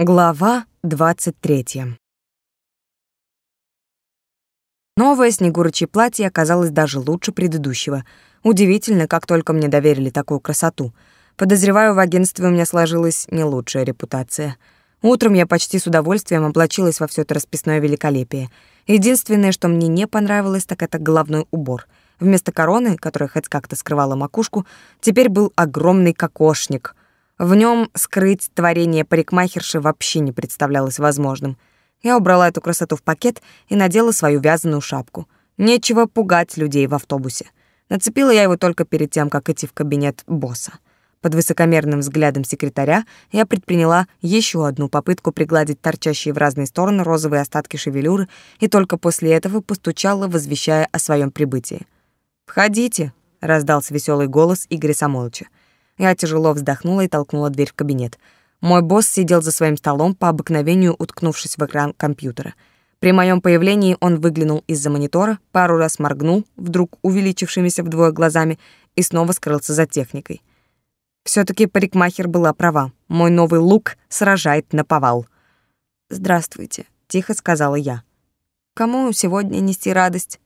Глава 23. Новое снегурочье платье оказалось даже лучше предыдущего. Удивительно, как только мне доверили такую красоту. Подозреваю, в агентстве у меня сложилась не лучшая репутация. Утром я почти с удовольствием облачилась во все это расписное великолепие. Единственное, что мне не понравилось, так это головной убор. Вместо короны, которая хоть как-то скрывала макушку, теперь был огромный кокошник — в нем скрыть творение парикмахерши вообще не представлялось возможным. Я убрала эту красоту в пакет и надела свою вязаную шапку. Нечего пугать людей в автобусе. Нацепила я его только перед тем, как идти в кабинет босса. Под высокомерным взглядом секретаря я предприняла еще одну попытку пригладить торчащие в разные стороны розовые остатки шевелюры и только после этого постучала, возвещая о своем прибытии. «Входите», — раздался веселый голос Игоря Самойловича. Я тяжело вздохнула и толкнула дверь в кабинет. Мой босс сидел за своим столом, по обыкновению уткнувшись в экран компьютера. При моем появлении он выглянул из-за монитора, пару раз моргнул, вдруг увеличившимися вдвое глазами, и снова скрылся за техникой. все таки парикмахер была права. Мой новый лук сражает на повал. «Здравствуйте», — тихо сказала я. «Кому сегодня нести радость?»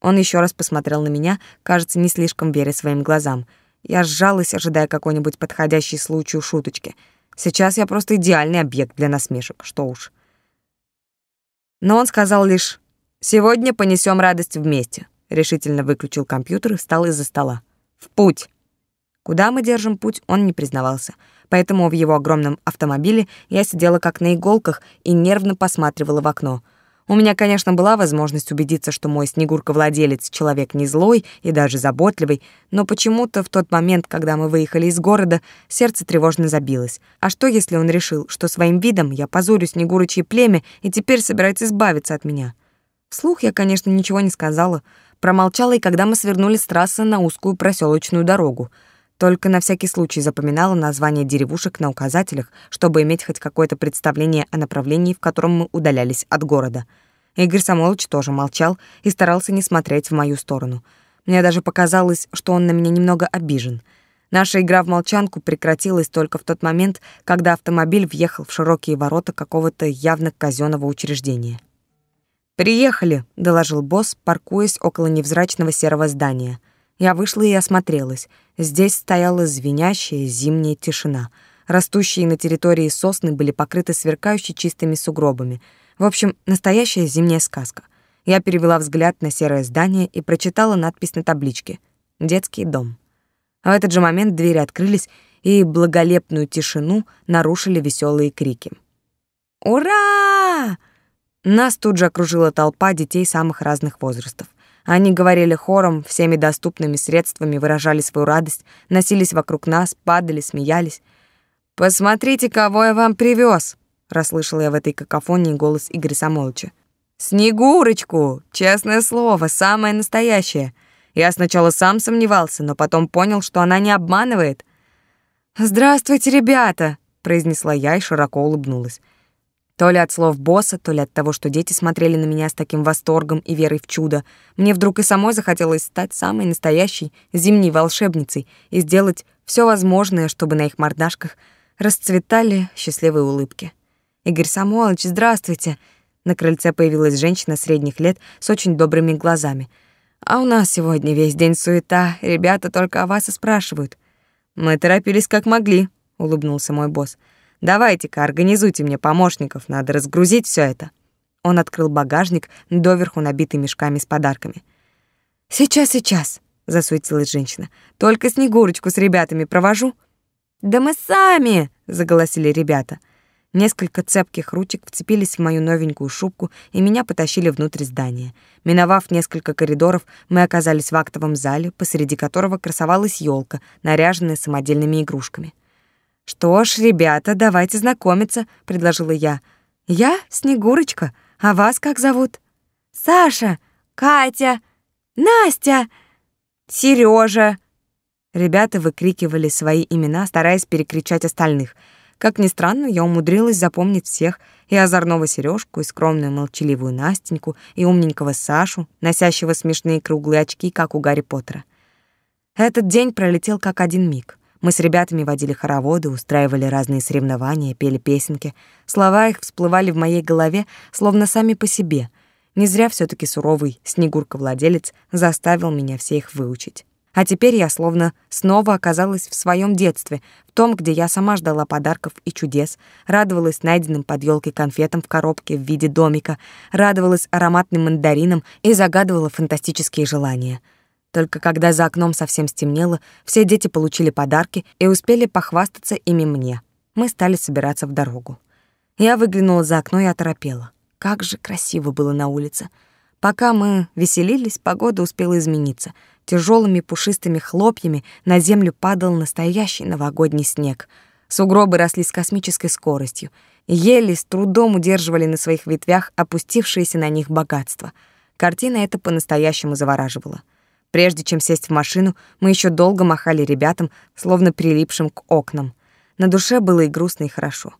Он еще раз посмотрел на меня, кажется, не слишком веря своим глазам — я сжалась, ожидая какой-нибудь подходящий случаю шуточки. Сейчас я просто идеальный объект для насмешек, что уж. Но он сказал лишь «Сегодня понесем радость вместе», решительно выключил компьютер и встал из-за стола. «В путь!» Куда мы держим путь, он не признавался, поэтому в его огромном автомобиле я сидела как на иголках и нервно посматривала в окно — у меня, конечно, была возможность убедиться, что мой Снегурка-владелец человек не злой и даже заботливый, но почему-то в тот момент, когда мы выехали из города, сердце тревожно забилось. А что, если он решил, что своим видом я позорю Снегурычье племя и теперь собирается избавиться от меня? Вслух я, конечно, ничего не сказала, промолчала и когда мы свернули с трассы на узкую проселочную дорогу — только на всякий случай запоминала названия деревушек на указателях, чтобы иметь хоть какое-то представление о направлении, в котором мы удалялись от города. Игорь Самойлович тоже молчал и старался не смотреть в мою сторону. Мне даже показалось, что он на меня немного обижен. Наша игра в молчанку прекратилась только в тот момент, когда автомобиль въехал в широкие ворота какого-то явно казенного учреждения. «Приехали», — доложил босс, паркуясь около невзрачного серого здания — я вышла и осмотрелась. Здесь стояла звенящая зимняя тишина. Растущие на территории сосны были покрыты сверкающими чистыми сугробами. В общем, настоящая зимняя сказка. Я перевела взгляд на серое здание и прочитала надпись на табличке «Детский дом». В этот же момент двери открылись, и благолепную тишину нарушили веселые крики. «Ура!» Нас тут же окружила толпа детей самых разных возрастов. Они говорили хором, всеми доступными средствами выражали свою радость, носились вокруг нас, падали, смеялись. «Посмотрите, кого я вам привез! Расслышала я в этой какофонии голос Игоря Самойловича. «Снегурочку! Честное слово, самое настоящее!» Я сначала сам сомневался, но потом понял, что она не обманывает. «Здравствуйте, ребята!» — произнесла я и широко улыбнулась. То ли от слов босса, то ли от того, что дети смотрели на меня с таким восторгом и верой в чудо, мне вдруг и самой захотелось стать самой настоящей зимней волшебницей и сделать все возможное, чтобы на их мордашках расцветали счастливые улыбки. «Игорь Самуэлович, здравствуйте!» На крыльце появилась женщина средних лет с очень добрыми глазами. «А у нас сегодня весь день суета, ребята только о вас и спрашивают». «Мы торопились как могли», — улыбнулся мой босс. Давайте-ка, организуйте мне помощников, надо разгрузить все это. Он открыл багажник, доверху набитый мешками с подарками. Сейчас, сейчас, засуетилась женщина. Только Снегурочку с ребятами провожу. Да мы сами, заголосили ребята. Несколько цепких ручек вцепились в мою новенькую шубку и меня потащили внутрь здания. Миновав несколько коридоров, мы оказались в актовом зале, посреди которого красовалась елка, наряженная самодельными игрушками. «Что ж, ребята, давайте знакомиться», — предложила я. «Я Снегурочка, а вас как зовут?» «Саша, Катя, Настя, Сережа. Ребята выкрикивали свои имена, стараясь перекричать остальных. Как ни странно, я умудрилась запомнить всех, и озорного Сережку, и скромную молчаливую Настеньку, и умненького Сашу, носящего смешные круглые очки, как у Гарри Поттера. Этот день пролетел как один миг. Мы с ребятами водили хороводы, устраивали разные соревнования, пели песенки. Слова их всплывали в моей голове, словно сами по себе. Не зря все таки суровый Снегурка-владелец заставил меня все их выучить. А теперь я словно снова оказалась в своем детстве, в том, где я сама ждала подарков и чудес, радовалась найденным под елкой конфетам в коробке в виде домика, радовалась ароматным мандаринам и загадывала фантастические желания. Только когда за окном совсем стемнело, все дети получили подарки и успели похвастаться ими мне. Мы стали собираться в дорогу. Я выглянула за окно и оторопела. Как же красиво было на улице. Пока мы веселились, погода успела измениться — Тяжелыми пушистыми хлопьями на землю падал настоящий новогодний снег. Сугробы росли с космической скоростью. Ели с трудом удерживали на своих ветвях опустившиеся на них богатства. Картина эта по-настоящему завораживала. Прежде чем сесть в машину, мы еще долго махали ребятам, словно прилипшим к окнам. На душе было и грустно, и хорошо.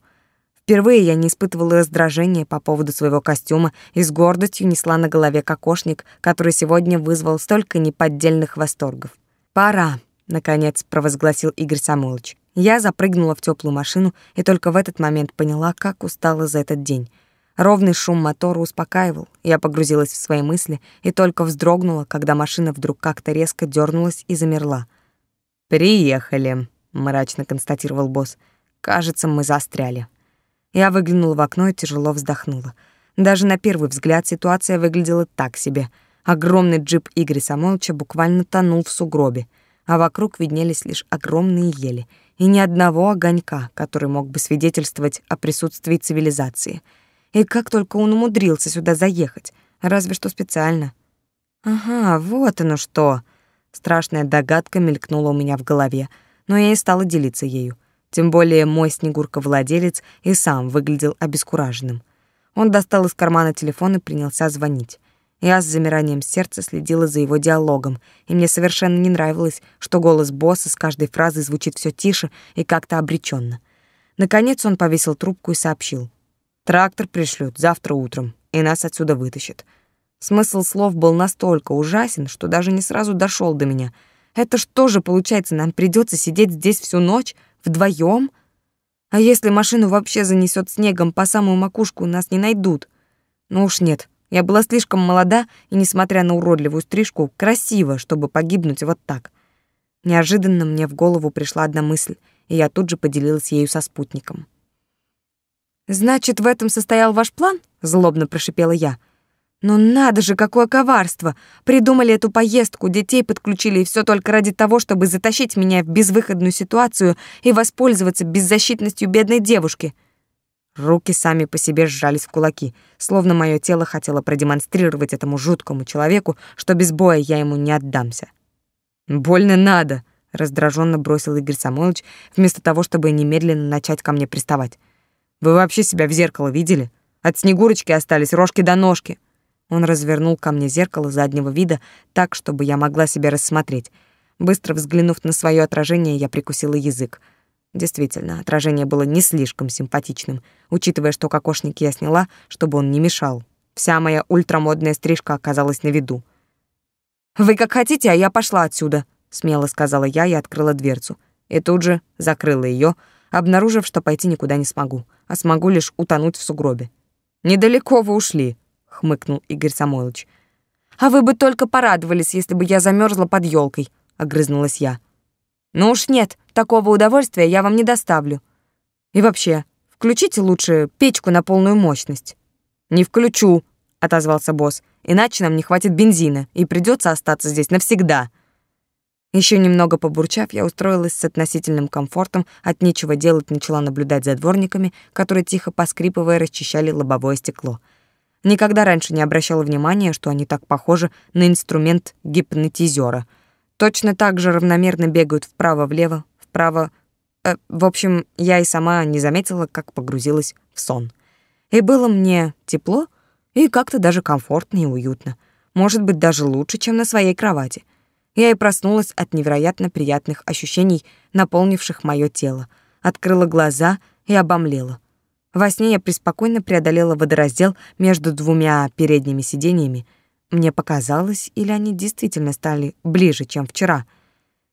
Впервые я не испытывала раздражения по поводу своего костюма и с гордостью несла на голове кокошник, который сегодня вызвал столько неподдельных восторгов. «Пора», — наконец провозгласил Игорь Самойлович. Я запрыгнула в теплую машину и только в этот момент поняла, как устала за этот день. Ровный шум мотора успокаивал. Я погрузилась в свои мысли и только вздрогнула, когда машина вдруг как-то резко дернулась и замерла. «Приехали», — мрачно констатировал босс. «Кажется, мы застряли». Я выглянула в окно и тяжело вздохнула. Даже на первый взгляд ситуация выглядела так себе. Огромный джип Игоря Самойловича буквально тонул в сугробе, а вокруг виднелись лишь огромные ели и ни одного огонька, который мог бы свидетельствовать о присутствии цивилизации. И как только он умудрился сюда заехать, разве что специально. Ага, вот оно что. Страшная догадка мелькнула у меня в голове, но я не стала делиться ею. Тем более мой Снегурка-владелец и сам выглядел обескураженным. Он достал из кармана телефон и принялся звонить. Я с замиранием сердца следила за его диалогом, и мне совершенно не нравилось, что голос босса с каждой фразой звучит все тише и как-то обреченно. Наконец он повесил трубку и сообщил. «Трактор пришлют завтра утром, и нас отсюда вытащат». Смысл слов был настолько ужасен, что даже не сразу дошел до меня. Это что же, получается, нам придется сидеть здесь всю ночь, Вдвоем? А если машину вообще занесет снегом по самую макушку, нас не найдут? Ну уж нет, я была слишком молода и, несмотря на уродливую стрижку, красива, чтобы погибнуть вот так. Неожиданно мне в голову пришла одна мысль, и я тут же поделилась ею со спутником. «Значит, в этом состоял ваш план?» — злобно прошипела я — ну надо же, какое коварство! Придумали эту поездку, детей подключили, и все только ради того, чтобы затащить меня в безвыходную ситуацию и воспользоваться беззащитностью бедной девушки. Руки сами по себе сжались в кулаки, словно мое тело хотело продемонстрировать этому жуткому человеку, что без боя я ему не отдамся. «Больно надо», — раздраженно бросил Игорь Самойлович, вместо того, чтобы немедленно начать ко мне приставать. «Вы вообще себя в зеркало видели? От Снегурочки остались рожки до ножки». Он развернул ко мне зеркало заднего вида так, чтобы я могла себя рассмотреть. Быстро взглянув на свое отражение, я прикусила язык. Действительно, отражение было не слишком симпатичным, учитывая, что кокошник я сняла, чтобы он не мешал. Вся моя ультрамодная стрижка оказалась на виду. «Вы как хотите, а я пошла отсюда», — смело сказала я и открыла дверцу. И тут же закрыла ее, обнаружив, что пойти никуда не смогу, а смогу лишь утонуть в сугробе. «Недалеко вы ушли», хмыкнул Игорь Самойлович. А вы бы только порадовались, если бы я замерзла под елкой, огрызнулась я. Ну уж нет, такого удовольствия я вам не доставлю. И вообще, включите лучше печку на полную мощность. Не включу, отозвался босс. Иначе нам не хватит бензина, и придется остаться здесь навсегда. Еще немного побурчав, я устроилась с относительным комфортом, от нечего делать начала наблюдать за дворниками, которые тихо поскрипывая расчищали лобовое стекло. Никогда раньше не обращала внимания, что они так похожи на инструмент гипнотизера. Точно так же равномерно бегают вправо-влево, вправо... Э, в общем, я и сама не заметила, как погрузилась в сон. И было мне тепло и как-то даже комфортно и уютно. Может быть, даже лучше, чем на своей кровати. Я и проснулась от невероятно приятных ощущений, наполнивших мое тело. Открыла глаза и обомлела. Во сне я преспокойно преодолела водораздел между двумя передними сиденьями. Мне показалось, или они действительно стали ближе, чем вчера.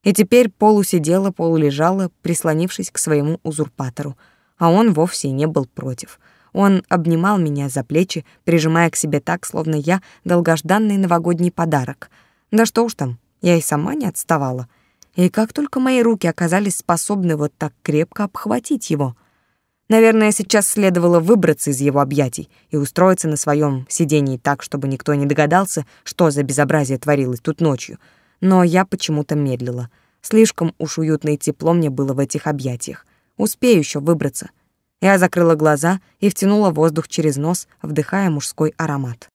И теперь полусидела, полулежала, прислонившись к своему узурпатору, а он вовсе не был против. Он обнимал меня за плечи, прижимая к себе так, словно я долгожданный новогодний подарок. Да что уж там, я и сама не отставала. И как только мои руки оказались способны вот так крепко обхватить его. Наверное, сейчас следовало выбраться из его объятий и устроиться на своем сидении так, чтобы никто не догадался, что за безобразие творилось тут ночью. Но я почему-то медлила. Слишком уж уютно и тепло мне было в этих объятиях. Успею еще выбраться. Я закрыла глаза и втянула воздух через нос, вдыхая мужской аромат.